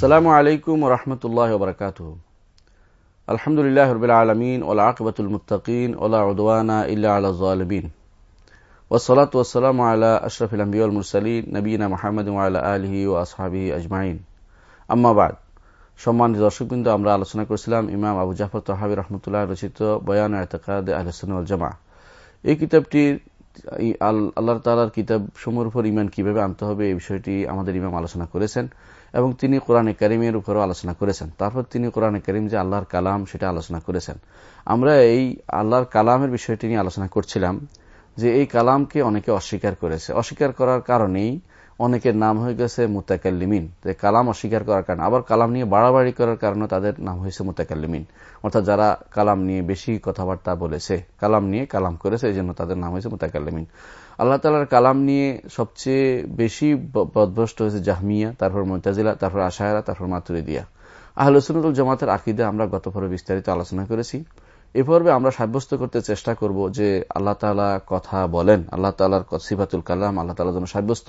আসসালামু আলাইকুম রহমতুল্লাহ বরকাত আলহামদুলিল্লাহ রবিল আলমিন ওলা আকবতুল মুতাকিন ওলা উদওয়ানা ইল্লা আলা জালবিন ওসলাত ওসালাম আলা আশরফিল আম্বিউল মুরসালিন নবীনা মাহমুদ আলা আলহি ও আসহাবি আজমাইন। আম্মাবাদ সম্মানিত দর্শকবৃন্দ, আমরা আলোচনা করেছিলাম ইমাম আবু জাফর তহাবি রহমতুল্লাহ রচিত বয়ান এতকাদ আলহসুল জামা এই কিতাবটির আল্লাহ তালার কিতাব সমূহের উপর ইমান কীভাবে আনতে হবে এই বিষয়টি আমাদের ইমাম আলোচনা করেছেন। এবং তিনি কোরআনে করিমের উপরও আলোচনা করেছেন। তারপর তিনি কোরআনে করিম যে আল্লাহর কালাম, সেটা আলোচনা করেছেন। আমরা এই আল্লাহর কালামের বিষয়টি নিয়ে আলোচনা করছিলাম যে এই কালামকে অনেকে অস্বীকার করেছে। অস্বীকার করার কারণেই অনেকের নাম হয়ে গেছে মুতাকাল্লিমিন। কালাম অস্বীকার করার কারণে। আবার কালাম নিয়ে বাড়াবাড়ি করার কারণে তাদের নাম হয়েছে মুতাকাল্লিমিন। অর্থাৎ যারা কালাম নিয়ে বেশি কথাবার্তা বলেছে, কালাম নিয়ে কালাম করেছে, এই জন্য তাদের নাম হয়েছে মুতাকাল্লিমিন। আল্লাহ তালার কালাম নিয়ে সবচেয়ে বেশি বদভস্ত হয়েছে জাহমিয়া, তারপর মতাজিলা, তারপর আশায়রা, তারপর মাতুরিদিয়া। আহলসুনুল জামাতের আকিদে আমরা গত পর্বে বিস্তারিত আলোচনা করেছি। এ পর্বে আমরা সাব্যস্ত করতে চেষ্টা করব যে আল্লাহ তালা কথা বলেন, আল্লাহ তালার সিফাতুল কালাম, আল্লাহ তালার জন্য সাব্যস্ত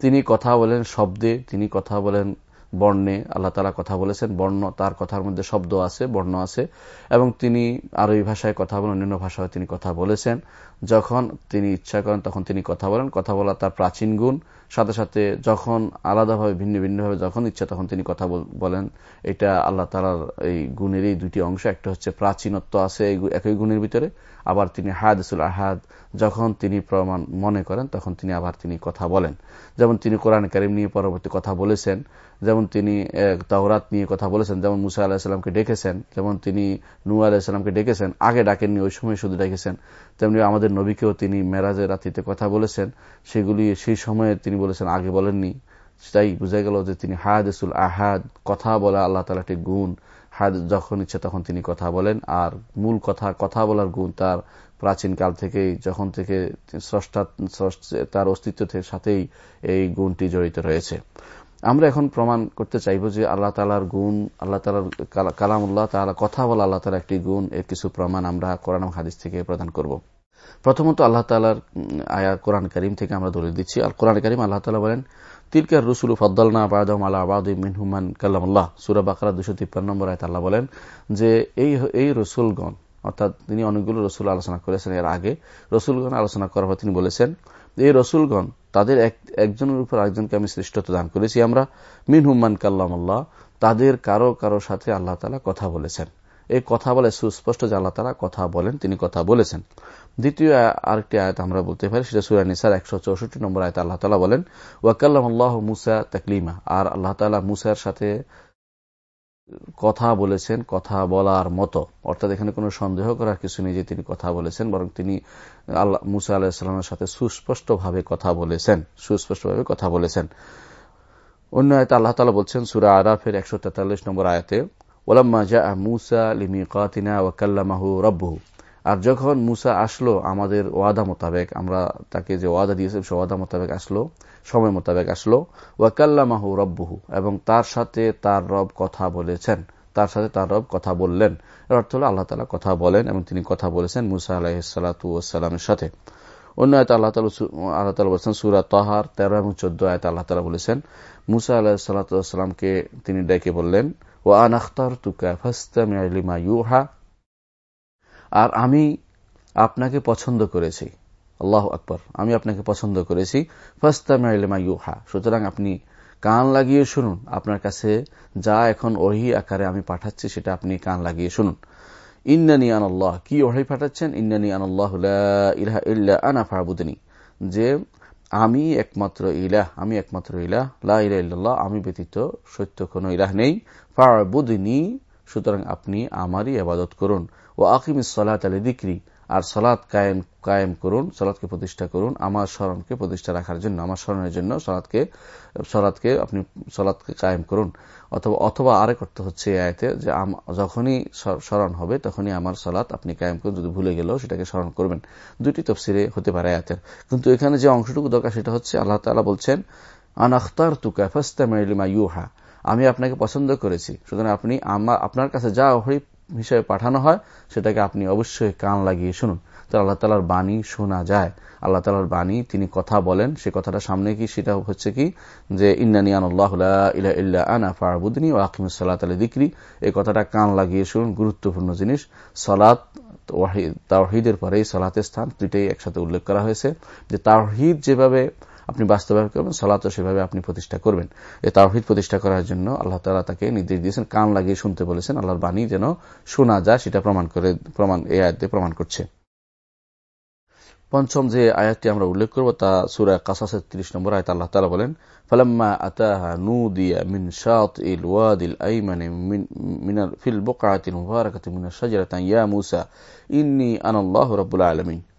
তিনি কথা বলেন শব্দে, তিনি কথা বলেন বর্ণে, আল্লাহ তালা কথা বলেছেন, বর্ণ তার কথার মধ্যে শব্দ আছে, বর্ণ আছে, এবং তিনি আরবি ভাষায় কথা বলেন, অন্যান্য ভাষায় তিনি কথা বলেছেন। যখন তিনি ইচ্ছা করেন, তখন তিনি কথা বলেন। কথা বলা তার প্রাচীন গুণ। সাথে সাথে যখন আলাদাভাবে, ভিন্ন ভিন্নভাবে যখন ইচ্ছা তখন তিনি কথা বলেন। এটা আল্লাহ তালার এই গুণের এই দুটি অংশ। একটা হচ্ছে প্রাচীনত্ব আছে একই গুণের ভিতরে। আবার তিনি হায়াদুল আহাদ, যখন তিনি প্রমাণ মনে করেন তখন তিনি আবার তিনি কথা বলেন। যেমন তিনি কোরআন করিম নিয়ে পরবর্তী কথা বলেছেন, যেমন তিনি তাওরাত নিয়ে কথা বলেছেন, যেমন মুসা আলাহিসাল্লামকে ডেকেছেন, যেমন তিনি নু আলাহিসাল্লামকে ডেকেছেন, আগে ডাকেননি, ওই সময় শুধু ডেকেছেন। তেমনি আমাদের নবীকেও তিনি মেরাজের রাত্রিতে কথা বলেছেন। সেগুলি সেই সময়ে তিনি বলেছেন, আগে বলেননি। তাই বোঝা গেল যে তিনি হায়াদুল আহাদ, কথা বলা আল্লাহ তালা একটি গুণ। হায়াদ যখন ইচ্ছে তখন তিনি কথা বলেন, আর মূল কথা কথা বলার গুণ তার প্রাচীন কাল থেকেই, যখন থেকে স্রষ্টা তার অস্তিত্বের সাথেই এই গুণটি জড়িত রয়েছে। আমরা এখন প্রমাণ করতে চাইব যে আল্লাহ তালার গুণ, আল্লাহ তালার কালামুল্লাহ তালা কথা বলা আল্লাহ তালার একটি গুণ, এর কিছু প্রমাণ আমরা কোরআন হাদিস থেকে প্রদান করব। প্রথমত আল্লাহ তালার আয়া কোরআন করিম থেকে আমরা দলিল দিচ্ছি। আর কোরআন করিম আল্লাহ তালা বলেন তিলকার রসুল ফদ্দালনা আবাদম আল্লাহ আবাদ মিনহুমান কাল্লামুল্লাহ সুরা বাকরা দুশো তিপ্পান্ন নম্বর আয়ত আল্লাহ বলেন যে এই এই রসুলগণ, অর্থাৎ তিনি অনেকগুলো রসুল আলোচনা করেছেন এর আগে। রসুলগণ আলোচনা করার পর তিনি বলেছেন এই রসুলগণ, তাদের একজনের উপর একজনকে আমি শ্রেষ্ঠত্ব দান করেছি। আমরা মিন হুম্মান কাল্লাম আল্লাহ, তাদের কারও কারও সাথে আল্লাহ তালা কথা বলেছেন। এই কথা বলে সুস্পষ্ট যে আল্লাহ তালা কথা বলেন, তিনি কথা বলেছেন। দ্বিতীয় আরেকটি আয়ত আমরা বলতে পারি, সেটা সুরা নিসার একশো চৌষট্টি নম্বর আয়ত আল্লাহ তালা বলেন ওয়াকাল্লাম আল্লাহ মুসা তাকলিমা। আর আল্লাহ তালা মুসার সাথে কথা বলেছেন, কথা বলার মতো। অর্থাৎ এখানে কোনো সন্দেহ করার কিছু নেই যে তিনি কথা বলেছেন, বরং তিনি আল্লাহ, মুসা আলাহিসাল্লামের সাথে সুস্পষ্টভাবে কথা বলেছেন, সুস্পষ্টভাবে কথা বলেছেন। অন্য আয়তে আল্লাহ তালা বলছেন, সুরা আরাফের একশো তেতাল্লিশ নম্বর আয়তে ওলাম্মা জা মুসা লিমি কাতিনা ওয়াকাল্লামাহু রব্বহু। আর যখন মুসা আসলো আমাদের ওয়াদা মোতাবেক, আমরা তাকে যে ওয়াদা দিয়েছিলাম, সে ওয়াদা মোতাবেক আসলো সময় মোতাবেক আসলো। ওয়াকাল্লামাহু রব্বহু, এবং তার সাথে তার রব কথা বলেছেন। তার সাথে তার রব কথা বললেন। এর অর্থ হল আল্লাহ তালা কথা বলেন এবং তিনি কথা বলেছেন মুসা আলাহিসাল্লামের সাথে। অন্য আয়ত আল্লাহ তালা আল্লাহ তালা বলেছেন, সুরা তহার তেরো এবং চোদ্দ আয়ত আল্লাহ তালা বলেছেন, মুসা আলাহ সাল্লাতামকে তিনি ডেকে বললেন ও আন আখতার তুকা ফাস্তামিমা ইউহা আর আমি আপনাকে পছন্দ করেছি। আল্লাহ আকবর। আমি আপনাকে পছন্দ করেছি। ফাস্তামিমা ইউহা। সুতরাং আপনি কান লাগিয়ে শুনুন। আপনার কাছে যা এখন ওহি আকারে আমি পাঠাচ্ছি, সেটা আপনি কান লাগিয়ে শুনুন। ইন্নানি আনাল্লাহ। কি ওহি পাঠাচ্ছেন? ইন্নানি আনাল্লাহ ইলাহা ইল্লা আনা ফাবুদনি। যে আমি একমাত্র ইলাহ, আমি একমাত্র ইলাহ, লা ইল্লাল্লাহ, আমি ব্যতীত সত্য কোনো ইলাহ নেই। ফাবুদনি। সুতরাং আপনি আমারই আবাদত করুন। ও আকিম সলাত আলী দিক্রি আর সলাৎ কায়েম কায়েম করুন সলাৎকে প্রতিষ্ঠা করুন, আমার স্মরণকে প্রতিষ্ঠা রাখার জন্য, আমার স্মরণের জন্য সলাৎকে সলাৎকে আপনি সলাৎকে কায়েম করুন। অথবা অথবা আরেক অর্থ হচ্ছে এই আয়তে যে যখনই স্মরণ হবে, তখনই আমার সলাৎ আপনি কায়েম করুন, যদি ভুলে গেলেও সেটাকে স্মরণ করবেন। দুটি তফসিরে হতে পারে আয়াতের। কিন্তু এখানে যে অংশটুকু দরকার সেটা হচ্ছে আল্লাহ তালা বলছেন, আন আখতার তুকা ফাস্তামা ইউহা। আমি আপনাকে পছন্দ করেছি, সুতরাং আপনি আপনার কাছে যা হিসেবে পাঠানো হয়, সেটাকে আপনি অবশ্যই কান লাগিয়ে শুনুন। তো আল্লাহ তালার বাণী শোনা যায়। আল্লাহ তালার বাণী, তিনি কথা বলেন, সে কথাটা সামনে কি, সেটা হচ্ছে কি, যে ইন্নানিয়ান আল্লাহ ইল্লা আনা ফারবুদিনী ও আকিমুসাল্লাহ আলী দিকরি এই কথাটা কান লাগিয়ে শুনুন, গুরুত্বপূর্ণ জিনিস। সলাৎ তাওহিদের পরেই সলাতের স্থান দুইটাই একসাথে উল্লেখ করা হয়েছে। যে তাওহিদ যেভাবে আপনি বাস্তবায়ন করবেন সালাত সেভাবে আপনি প্রতিষ্ঠা করবেন। এই তাহিদ প্রতিষ্ঠা করার জন্য আল্লাহ তালা তাকে নির্দেশ দিয়েছেন, কান লাগিয়ে শুনতে বলেছেন, আল্লাহর বাণী যেন শোনা যায়, সেটা প্রমাণ করে, প্রমাণ, এই আয়াত প্রমাণ করছে। পঞ্চম যে আয়াতটি আমরা উল্লেখ করব, তা সুরা কাসাসের তিরিশ নম্বর আয়ত আল্লাহ তালা বলেন, ফালাম্মা আতাহা নু দিয়া মিন মিনার ফিল মিনার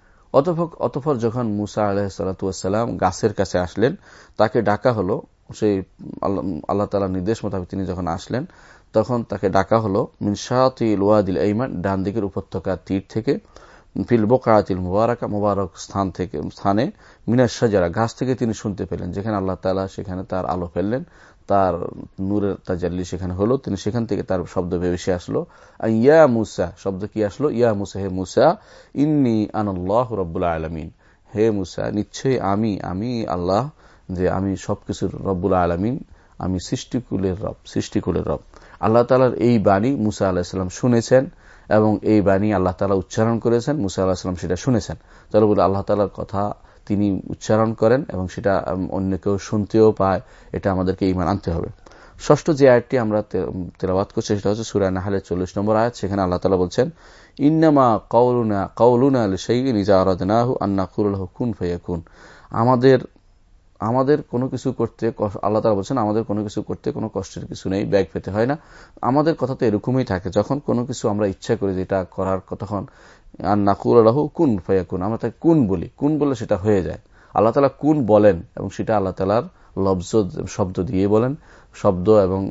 অতফর যখন মুসা আলহাম গাছের কাছে আসলেন, তাকে ডাকা হলো, সেই আল্লাহ তালা নির্দেশ মোতাবেক তিনি যখন আসলেন, তখন তাকে ডাকা হলো মিনসাত ওয়াদিল ডান দিকের উপত্যকা তীর থেকে, ফিল বোকাতিল মুবারকা মুবারক স্থান থেকে স্থানে মিনার সাজারা গাছ থেকে তিনি শুনতে পেলেন, যেখানে আল্লাহ তালা সেখানে তার আলো ফেললেন। তার নূরের তাজাল্লি সেখানে হলো, তিনি সেখান থেকে তার শব্দ ভেবেসে আসলো। ইয়া মুসা, শব্দ কি আসলো? ইয়া মুসা, হে মুসা, ইন্নি আনল্লাহ রব্বুল আলমিন। হে মুসা, নিশ্চয়ই আমি আমি আল্লাহ, যে আমি সবকিছুর রব্বুল আলমিন, আমি সৃষ্টিকুলের রব সৃষ্টিকুলের রব। আল্লাহ তালার এই বাণী মুসা আলাহিসাল্লাম শুনেছেন এবং এই বাণী আল্লাহ তালা উচ্চারণ করেছেন, মুসা আল্লাহাম সেটা শুনেছেন। তাহলে বলে, আল্লাহ তালার কথা তিনি উচ্চারণ করেন এবং সেটা অন্য কেউ শুনতেও পায়, এটা আমাদেরকে ইমান আনতে হবে। ষষ্ঠ যে আয়টি আমরা তেলাবাদ করছি, সেটা হচ্ছে সুরায় নাহালের চল্লিশ নম্বর আয়াত। সেখানে আল্লাহ তালা বলছেন, ইন্নামা কৌলুনা কৌলুনা আল সেই নিজা আরাধনাহু আন্না কুরুল্লাহ ফাইয়াকুন আমাদের আমাদের কোনো কিছু করতে আল্লাহ তালা বলছেন, আমাদের কোনো কিছু করতে কোনো কষ্টের কিছু নেই, ব্যাগ পেতে হয় না। আমাদের কথা তো এরকমই থাকে, যখন কোনো কিছু আমরা ইচ্ছা করি যেটা করার, তখন আর নাকুর আল্লাহ কুন ফাইয়াকুন আমরা তাকে কুন বলি। কুন বলে সেটা হয়ে যায়। আল্লাহ তালা কুন বলেন এবং সেটা আল্লাহ তালার লব্জ শব্দ দিয়ে বলেন। শব্দ এবং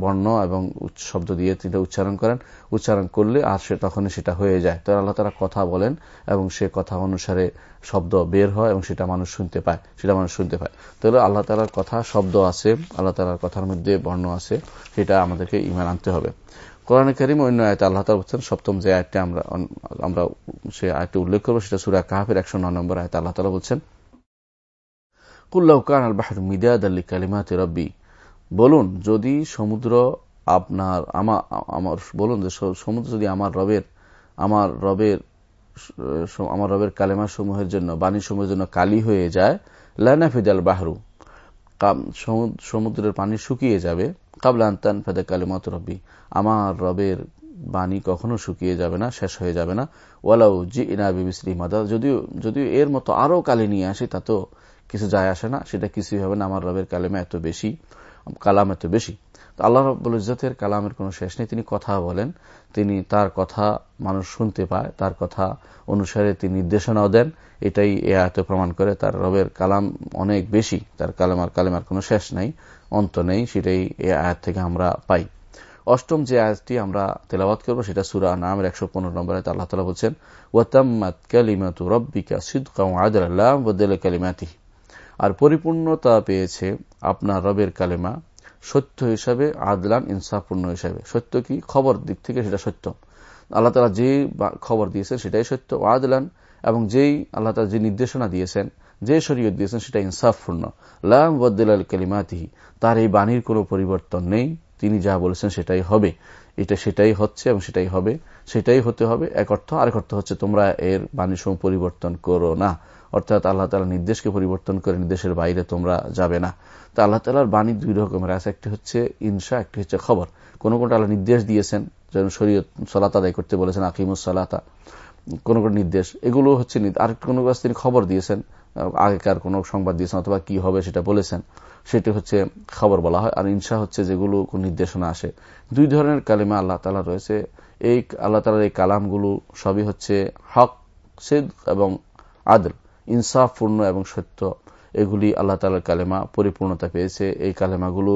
বর্ণ এবং শব্দ দিয়ে তিনি উচ্চারণ করেন। উচ্চারণ করলে আর সে তখনই সেটা হয়ে যায়। তো আল্লাহ তালা কথা বলেন এবং সে কথা অনুসারে শব্দ বের হয় এবং সেটা মানুষ শুনতে পায়। সেটা মানুষ শুনতে পায়। তাহলে আল্লাহ তালার কথা শব্দ আছে, আল্লাহ তালার কথার মধ্যে বর্ণ আছে, সেটা আমাদেরকে ইমান আনতে হবে। কোরআন করিম অন্য আয়তে আল্লাহ তালা বলছেন, সপ্তম যে আয়টা আমরা আমরা সে আয়টা উল্লেখ করব, সেটা সুরা কাহাফের একশো নয় নম্বর আয়তে আল্লাহ তালা বলছেন কুল্লাহ কান আল বাহার মিদাদ আল্লি কালিমাতে রব্বি বলুন, যদি সমুদ্র আপনার আমার, বলুন যে সমুদ্র যদি আমার রবের আমার রবের আমার রবের কালেমা সমূহের জন্য বাণী সমূহের জন্য কালি হয়ে যায়, লানা ফিদাল বাহরু সমুদ্রের পানি শুকিয়ে যাবে কাবলা কালিমাত রব্বি আমার রবের বাণী কখনো শুকিয়ে যাবে না, শেষ হয়ে যাবে না। ওয়ালাউ জি ইনা বিবিশ্রী মাদা যদিও যদিও এর মতো আরও কালি নিয়ে আসি তা তো কিছু যায় আসে না, সেটা কিছুই হবে না। আমার রবের কালেমা এত বেশি, কালাম এত বেশি। আল্লাহ রব্বুল ইজতের কালামের কোনো শেষ নেই। তিনি কথা বলেন, তিনি তার কথা মানুষ শুনতে পায়, তার কথা অনুসারে তিনি নির্দেশনাও দেন। এটাই এ আয়তে প্রমাণ করে তার রবের কালাম অনেক বেশি, তার কালামার কালেমার কোনো শেষ নেই, অন্ত নেই, সেটাই এ আয়াত থেকে আমরা পাই। অষ্টম যে আয়াতটি আমরা তেলাবাদ করব, সেটা সুরা নামের একশো পনেরো নম্বরে আল্লাহ তালা বলছেন, ওয়াতাম্মাত কালিমাতু রব্বিকা সিদ্কাউ আদাল্লাহ বদলে কালিমাতি আর পরিপূর্ণতা পেয়েছে আপনার রবের কালেমা সত্য হিসাবে, আদলান, ইনসাফপূর্ণ হিসাবে। সত্য কি? খবর দিক থেকে সেটা সত্য। আল্লাহ তালা যে খবর দিয়েছেন সেটাই সত্য। আদলান এবং যেই আল্লাহ তালা যে নির্দেশনা দিয়েছেন, যে শরীয়ত দিয়েছেন সেটা ইনসাফপূর্ণ। লাম বদ্দিল আল কালিমাতিহি তার এই বাণীর কোনো পরিবর্তন নেই। তিনি যা বলেছেন সেটাই হবে। এটা সেটাই হচ্ছে এবং সেটাই হবে। সেটাই হতে হবে। এক অর্থ, আরেক অর্থ হচ্ছে তোমরা এর বাণীর সময় পরিবর্তন করো না। অর্থাৎ আল্লাহ তালা নির্দেশকে পরিবর্তন করে নির্দেশের বাইরে তোমরা যাবে না। তা আল্লাহ তালার বাণী দুই রকমের, আছে একটি হচ্ছে ইনসা, একটি হচ্ছে খবর। কোন কোনটা আল্লাহ নির্দেশ দিয়েছেন, যেন শরীয়ত সলাত আদায় করতে বলেছেন, আকিমুস সালাতা, কোন কোন নির্দেশ, এগুলো হচ্ছে আরেকটি কোনো কাছে তিনি খবর দিয়েছেন, আগেকার কোন সংবাদ দিয়েছেন, অথবা কি হবে সেটা বলেছেন, সেটি হচ্ছে খবর বলা হয়। আর ইনসা হচ্ছে যেগুলো নির্দেশনা আসে। দুই ধরনের কালিমা আল্লাহ তালা রয়েছে। এই আল্লাহ তালার এই কালামগুলো সবই হচ্ছে হক সিদ এবং আদল। ইনসাফপূর্ণ এবং সত্য। এগুলি আল্লাহ তালার কালেমা পরিপূর্ণতা পেয়েছে। এই কালেমাগুলো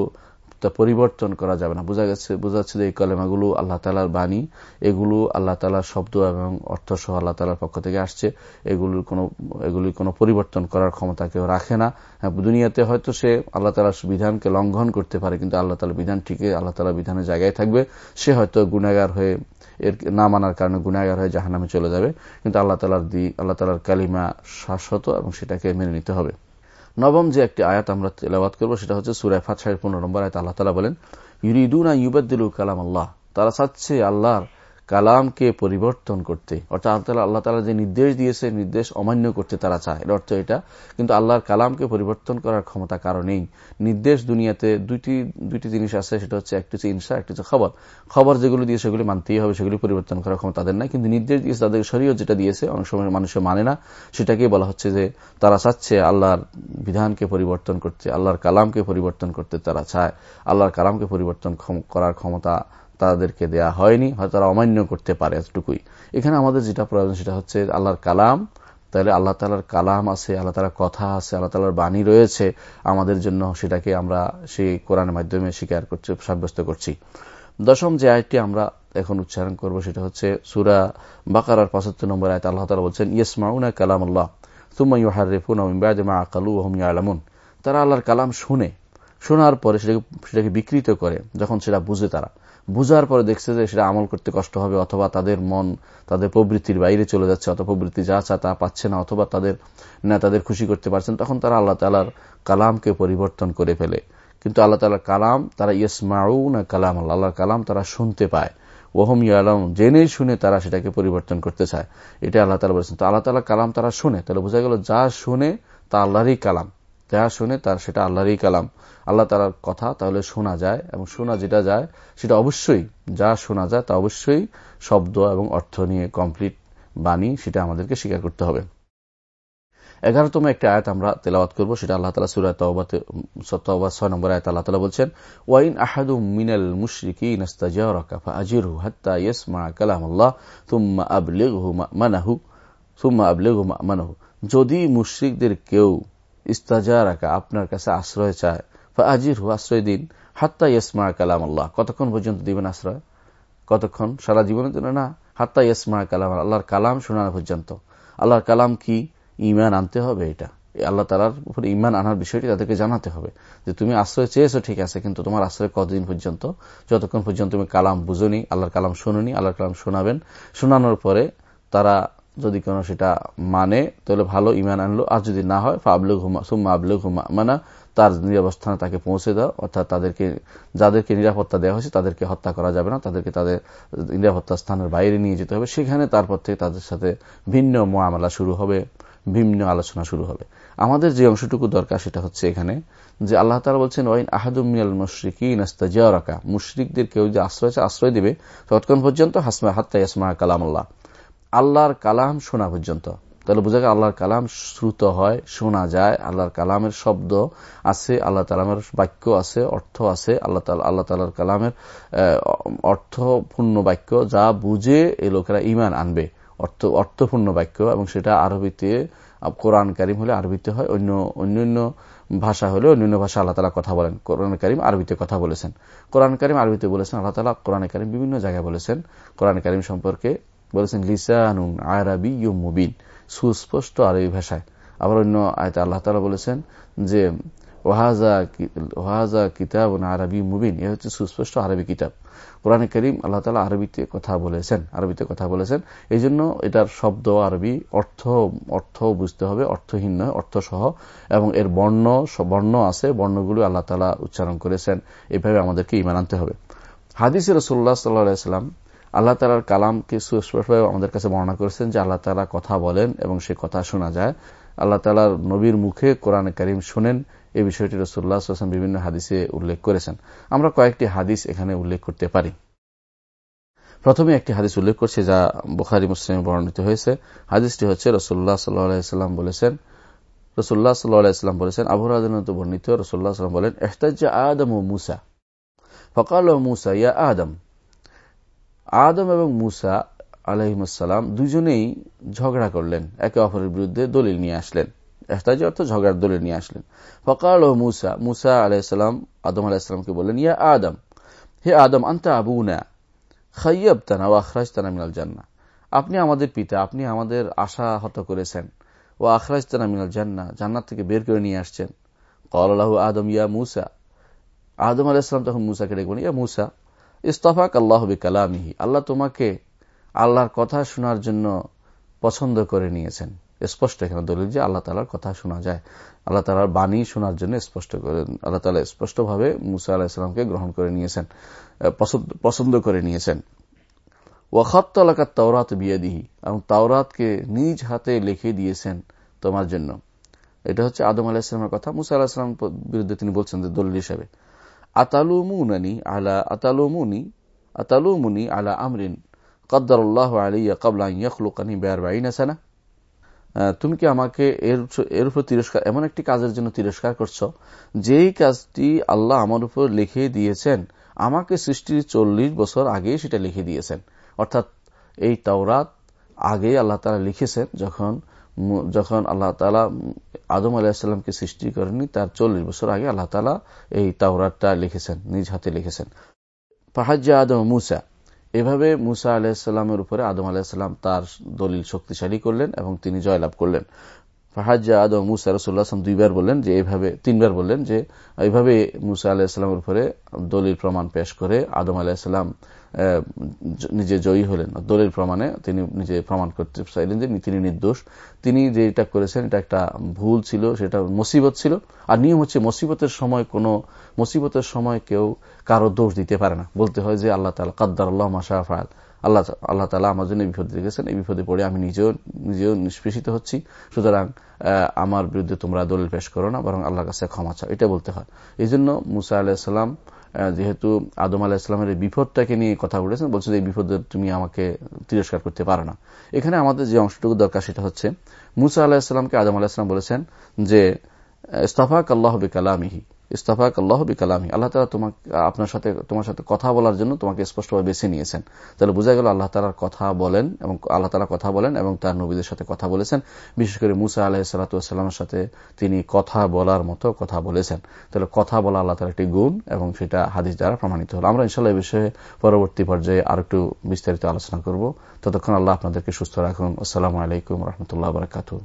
তা পরিবর্তন করা যাবে না। বোঝা গেছে বোঝা যাচ্ছে যে এই কলেমাগুলো আল্লাহ তালার বাণী। এগুলো আল্লাহ তালার শব্দ এবং অর্থ সহ আল্লাহ তালার পক্ষ থেকে আসছে। এগুলোর কোনো এগুলির কোনো পরিবর্তন করার ক্ষমতা কেউ রাখে না। হ্যাঁ, দুনিয়াতে হয়তো সে আল্লাহ তালার বিধানকে লঙ্ঘন করতে পারে কিন্তু আল্লাহ তালার বিধান ঠিকই আল্লাহ তালার বিধানের জায়গায় থাকবে। সে হয়তো গুণাগার হয়ে এর না মানার কারণে গুণাগার হয়ে জাহানামে চলে যাবে। কিন্তু আল্লাহ তালার দি আল্লাহ তালার কালিমা শাশ্বত এবং সেটাকে মেনে নিতে হবে। নবম যে একটি আয়াত আমরা তেলাবাদ করব, সেটা হচ্ছে সুরায় ফাতশাহের পনেরো নম্বর আয়াত। আল্লাহ তালা বলেন, ইউরিদুনা ইউবাদ্দিলু কালাম আল্লাহ তারা চাচ্ছে আল্লাহর কালামকে পরিবর্তন করতে। অর্থাৎ আল্লাহ আল্লাহ তালা যে নির্দেশ দিয়েছে, নির্দেশ অমান্য করতে তারা চায়। এর অর্থ এটা। কিন্তু আল্লাহর কালামকে পরিবর্তন করার ক্ষমতা কারও নেই। নির্দেশ দুনিয়াতে দুইটি দুইটি জিনিস আছে। সেটা হচ্ছে একটি হচ্ছে ইনসা, একটি হচ্ছে খবর। খবর যেগুলো দিয়ে সেগুলি মানতেই হবে, সেগুলি পরিবর্তন করার ক্ষমতা তাদের নাই। কিন্তু নির্দেশ দিয়েছে তাদের শরীয় যেটা দিয়েছে, অনেক সময় মানুষে মানে না। সেটাকেই বলা হচ্ছে যে তারা চাচ্ছে আল্লাহর বিধানকে পরিবর্তন করতে, আল্লাহর কালামকে পরিবর্তন করতে তারা চায়। আল্লাহর কালামকে পরিবর্তন করার ক্ষমতা তাদেরকে দেয়া হয়নি, হয়তো তারা অমান্য করতে পারে এতটুকুই। এখানে আমাদের যেটা প্রয়োজন সেটা হচ্ছে আল্লাহর কালাম। তাহলে আল্লাহ তালার কালাম আছে, আল্লাহ তালার কথা আছে, আল্লাহ তালার বাণী রয়েছে, আমাদের জন্য সেটাকে আমরা সেই কোরআনের মাধ্যমে স্বীকার করছি, সাব্যস্ত করছি। দশম যে আয়টি আমরা এখন উচ্চারণ করব সেটা হচ্ছে সুরা বাকার পঁচাত্তর নম্বর আয়ত। আল্লাহ তালা বলছেন, ইয়েসমাউনা কালাম আল্লাহ ইউহার রেফুন মা আকালু ওহম ইয়ালামুন। তারা আল্লাহর কালাম শুনে, শোনার পরে সেটাকে সেটাকে বিকৃত করে, যখন সেটা বুঝে তারা। বুঝার পরে দেখছে যে সেটা আমল করতে কষ্ট হবে, অথবা তাদের মন, তাদের প্রবৃত্তির বাইরে চলে যাচ্ছে অথবা প্রবৃত্তি যা চা তা পাচ্ছে না, অথবা তাদের না তাদের খুশি করতে পারছেন, তখন তারা আল্লাহ তালার কালামকে পরিবর্তন করে ফেলে। কিন্তু আল্লাহ তালার কালাম, তারা ইয়েসমাউ না কালাম আল্লাহ কালাম তারা শুনতে পায়। ওহম ইয়ালাম জেনে শুনে তারা সেটাকে পরিবর্তন করতে চায়। এটা আল্লাহ তালা বলেছেন। তো আল্লাহ তালা কালাম তারা শুনে, তাহলে বোঝা গেল যা শুনে তা আল্লাহরই কালাম। যা শুনে তার সেটা আল্লাহরই কালাম। আল্লাহ তালার কথা তাহলে শোনা যায় এবং শোনা যেটা যায়, সেটা অবশ্যই যা শোনা যায় তা অবশ্যই শব্দ এবং অর্থ নিয়ে কমপ্লিট বাণী সেটা আমাদেরকে স্বীকার করতে হবে। এগারোতম একটা আয়াত আমরা তেলাওয়াত করব, সেটা আল্লাহ তালা সুরায় তওবা ছয় নম্বর আয়াত আল্লাহ তালা বলছেন, ওয়াইন আহাদু মিনাল হাত্তা ইয়াসমা কালাম আল্লাহ মানাহু যদি মুশরিকদের কেউ ইস্তাজারাকা, আপনার কাছে আশ্রয় চায়। বা আজির হু আশ্রয় দিন। হাত্তা ইসমা কালাম আল্লাহ কতক্ষণ পর্যন্ত দিবেন আশ্রয়? কতক্ষণ? সারা জীবনের জন্য না? হাত্তা ইসমা কালাম আল্লাহর কালাম শোনানো পর্যন্ত। আল্লাহর কালাম কি? ইমান আনতে হবে এটা। আল্লাহ তালার উপরে ইমান আনার বিষয়টি তাদেরকে জানাতে হবে। যে তুমি আশ্রয় চেয়েছো, ঠিক আছে, কিন্তু তোমার আশ্রয় কতদিন পর্যন্ত? যতক্ষণ পর্যন্ত তুমি কালাম বুঝনি, আল্লাহর কালাম শুনুনি, আল্লাহর কালাম শোনাবেন। শোনানোর পরে তারা যদি কোনো সেটা মানে তাহলে ভালো ইমান আনলো। আর যদি না হয় ফাবলু ঘুমা সুম্মা আবলু ঘুমা মানা তার নিরাবস্থানে তাকে পৌঁছে দাও। অর্থাৎ তাদেরকে, যাদেরকে নিরাপত্তা দেওয়া হয়েছে, তাদেরকে হত্যা করা যাবে না। তাদেরকে তাদের নিরাপত্তা স্থানের বাইরে নিয়ে যেতে হবে। সেখানে তারপর থেকে তাদের সাথে ভিন্ন মোয়ামলা শুরু হবে, ভিন্ন আলোচনা শুরু হবে। আমাদের যে অংশটুকু দরকার সেটা হচ্ছে এখানে, যে আল্লাহ তালা বলছেন, ওয়াইন আহাদুমিয়াল মুশরিকিন জিয়ারাকা মুশরিকদের কেউ যে আশ্রয় আশ্রয় দিবে, তৎক্ষণ পর্যন্ত হাসমা হাত্তা ইসমা কালাম আল্লাহ আল্লাহর কালাম শোনা পর্যন্ত। তাহলে বোঝা যায় আল্লাহর কালাম শ্রুত হয়, শোনা যায়। আল্লাহর কালামের শব্দ আছে, আল্লাহ তালামের বাক্য আছে, অর্থ আছে, আল্লাহ আল্লাহ তালার কালামের অর্থপূর্ণ বাক্য যা বুঝে এই লোকেরা ইমান আনবে। অর্থ, অর্থপূর্ণ বাক্য এবং সেটা আরবিতে কোরআন কারিম হলে আরবিতে হয়, অন্য, অন্যান্য ভাষা হলে অন্যান্য ভাষা আল্লাহ তালা কথা বলেন। কোরআন করিম আরবিতে কথা বলেছেন। কোরআন করিম আরবিতে বলেছেন, আল্লাহ তালা কোরআন করিম বিভিন্ন জায়গায় বলেছেন। কোরআন করিম সম্পর্কে বলেছেন, লিসানুন আরবি মুবিন সুস্পষ্ট আরবি ভাষায়। আবার অন্য আয়তে আল্লাহ তালা বলেছেন যে ওহাজা কিতাব আরবি মুবিন এ হচ্ছে সুস্পষ্ট আরবি কিতাব। কোরআন করিম আল্লাহ তালা আরবিতে কথা বলেছেন, আরবিতে কথা বলেছেন। এই জন্য এটার শব্দ আরবি অর্থ অর্থ বুঝতে হবে, অর্থহীন নয় অর্থ সহ এবং এর বর্ণ বর্ণ আছে, বর্ণগুলো আল্লাহ তালা উচ্চারণ করেছেন। এভাবে আমাদেরকে ইমান আনতে হবে। হাদিস রসুল্লাহ সাল্লাহ আল্লাহ তালার কালামকে সুস্পষ্টভাবে আমাদের কাছে বর্ণনা করেছেন যে আল্লাহ তালা কথা বলেন এবং সে কথা শোনা যায়। আল্লাহ তালার নবীর মুখে কোরআন করিম শোনেন। এই বিষয়টি রসুল্লাহ হাসান বিভিন্ন হাদিসে উল্লেখ করেছেন। আমরা কয়েকটি হাদিস এখানে উল্লেখ করতে পারি। প্রথমে একটি হাদিস উল্লেখ করছে যা বুখারি মুসলিম বর্ণিত হয়েছে। হাদিসটি হচ্ছে রসুল্লাহ সাল্লাম বলেছেন। রসুল্লাহ সাল্লাহাম বলেছেন আবহাওয়া বর্ণিত রসুল্লাহ বলেন এহতাজ আদম ও মুসা। ফকাল ও মুসা, ইয়া আদম। আদম এবং মুসা আলহিমসাল্লাম দুজনেই ঝগড়া করলেন, একে অপরের বিরুদ্ধে দলিল নিয়ে আসলেন। এহতাজি অর্থ ঝগড়ার দলিল নিয়ে আসলেন। ফকাল ও মুসা মুসা আলাইসালাম আদম আলাহিসামকে বললেন, ইয়া আদম, হে আদম, আন্তা আবু না খাইয়াব তানা ও আখরাজ তানা মিনাল জান্না আপনি আমাদের পিতা, আপনি আমাদের আশা হত করেছেন। ও আখরাজ তানা মিনাল জান্না জান্নাত থেকে বের করে নিয়ে আসছেন। কলাহ আদম, ইয়া মুসা। আদম আলাহিসাম তখন মুসাকে ডেকে ইয়া মুসা ইস্তফাক আল্লাহ কালামিহি আল্লাহ তোমাকে আল্লাহর কথা শোনার জন্য পছন্দ করে নিয়েছেন। স্পষ্ট এখানে দলিল যে আল্লাহ তালার কথা শোনা যায়। আল্লাহ তালার বাণী শোনার জন্য স্পষ্ট করে, আল্লাহ তালা স্পষ্টভাবে মুসা আলাহিসামকে গ্রহণ করে নিয়েছেন পছন্দ করে নিয়েছেন। ওয়াখাত্ত এলাকার তাওরাত বিয়াদিহি, এবং তাওরাতকে নিজ হাতে লিখে দিয়েছেন তোমার জন্য। এটা হচ্ছে আদম আলাহিসামের কথা। মুসা আলাহিসাম বিরুদ্ধে তিনি বলছেন দলিল হিসাবে। আতালুমুনানি আলা আতালুমুনি আতালুমুনি আলা আমরিন। কদ্দারুল্লাহ আলিয়া কাবলা ইয়াখলুকানি বেয়ার সানা। তুমি কি আমাকে এর এর উপর তিরস্কার, এমন একটি কাজের জন্য তিরস্কার করছ, যেই কাজটি আল্লাহ আমার উপর লিখে দিয়েছেন, আমাকে সৃষ্টির চল্লিশ বছর আগে সেটা লিখে দিয়েছেন। অর্থাৎ এই তাওরাত আগে আল্লাহ তালা লিখেছেন, যখন যখন আল্লাহ তালা আদম আলাহিসাল্লামকে সৃষ্টি করেনি তার চল্লিশ বছর আগে আল্লাহ তালা এই তাওরাতটা লিখেছেন, নিজ হাতে লিখেছেন। পাহাজ্জা আদম মুসা, এভাবে মুসা আলাহিসাল্লামের উপরে আদম আলাহিসাল্লাম তার দলিল শক্তিশালী করলেন এবং তিনি জয়লাভ করলেন। ফাহাজ্জা আদম মুসা রসুল্লাহ দুইবার বললেন যে এইভাবে তিনবার বললেন যে, এইভাবে মুসা আলাহিসাল্লামের উপরে দলিল প্রমাণ পেশ করে আদম আলাহিসাল্লাম নিজে জয়ী হলেন। দলিল প্রমাণে তিনি নিজে প্রমাণ করতে চাইলেন যে তিনি নির্দোষ। তিনি যেটা করেছেন, এটা একটা ভুল ছিল, সেটা মুসিবত ছিল। আর নিয়ম হচ্ছে মুসিবতের সময় কোন, মুসিবতের সময় কেউ কারও দোষ দিতে পারে না। বলতে হয় যে আল্লাহ তালা কাদ্দার আল্লাহ মাসা ফায়াল আল্লাহ আল্লাহ তালা আমার জন্য এই বিপদে রেখেছেন এই বিপদে পড়ে আমি নিজেও নিজেও নিষ্পেষিত হচ্ছি। সুতরাং আমার বিরুদ্ধে তোমরা দলিল পেশ করো না, বরং আল্লাহর কাছে ক্ষমা চাও। এটা বলতে হয়। এই জন্য মুসা আলাহিসাল্লাম যেহেতু আদম আলাহ ইসলামের এই বিপদটাকে নিয়ে কথা বলেছেন বলছেন এই বিপদ তুমি আমাকে তিরস্কার করতে পারো না। এখানে আমাদের যে অংশটুকু দরকার সেটা হচ্ছে, মুসা আলাহিসামকে আদম আলাহ ইসলাম বলেছেন যে, ইস্তফাক আল্লাহ কালামিহি ইস্তফাক আল্লাহ বি কালামি আল্লাহ তালা তোমাকে আপনার সাথে তোমার সাথে কথা বলার জন্য তোমাকে স্পষ্টভাবে বেছে নিয়েছেন। তাহলে বোঝা গেল আল্লাহ তালার কথা বলেন এবং আল্লাহ তালা কথা বলেন এবং তার নবীদের সাথে কথা বলেছেন। বিশেষ করে মুসা আলাহ সাল্লাতামের সাথে তিনি কথা বলার মতো কথা বলেছেন। তাহলে কথা বলা আল্লাহ তালা একটি গুণ এবং সেটা হাদিস দ্বারা প্রমাণিত হল। আমরা ইনশাল্লাহ এই বিষয়ে পরবর্তী পর্যায়ে আর একটু বিস্তারিত আলোচনা করব। ততক্ষণ আল্লাহ আপনাদেরকে সুস্থ রাখুন। আসসালামু আলাইকুম রহমতুল্লাহ বারকাতু